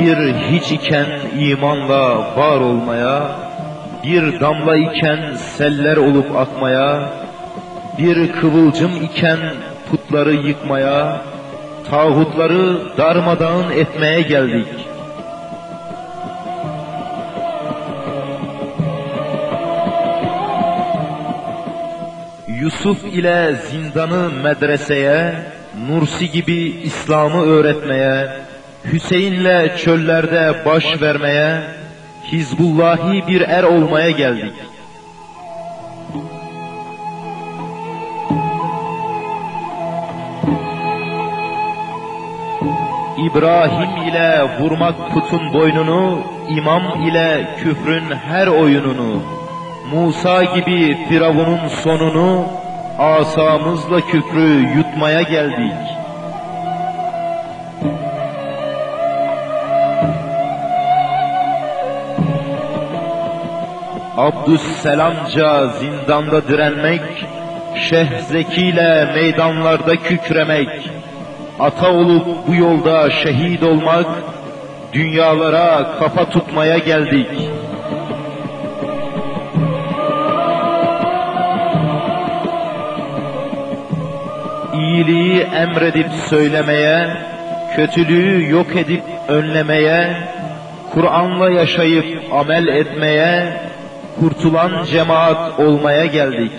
Bir hiç iken imanla var olmaya, bir damla iken seller olup akmaya, bir kıvılcım iken putları yıkmaya, tağutları darmadağın etmeye geldik. Yusuf ile zindanı medreseye, Nursi gibi İslam'ı öğretmeye, Hüseyin'le çöllerde baş vermeye, Hizbullahi bir er olmaya geldik. İbrahim ile vurmak putun boynunu, imam ile küfrün her oyununu, Musa gibi Firavun'un sonunu, asamızla küfrü yutmaya geldik. Abdüsselamca zindanda direnmek, Şeyh Zeki ile meydanlarda kükremek, ata olup bu yolda şehit olmak, dünyalara kafa tutmaya geldik. İyiliği emredip söylemeye, kötülüğü yok edip önlemeye, Kur'an'la yaşayıp amel etmeye, kurtulan cemaat olmaya geldik.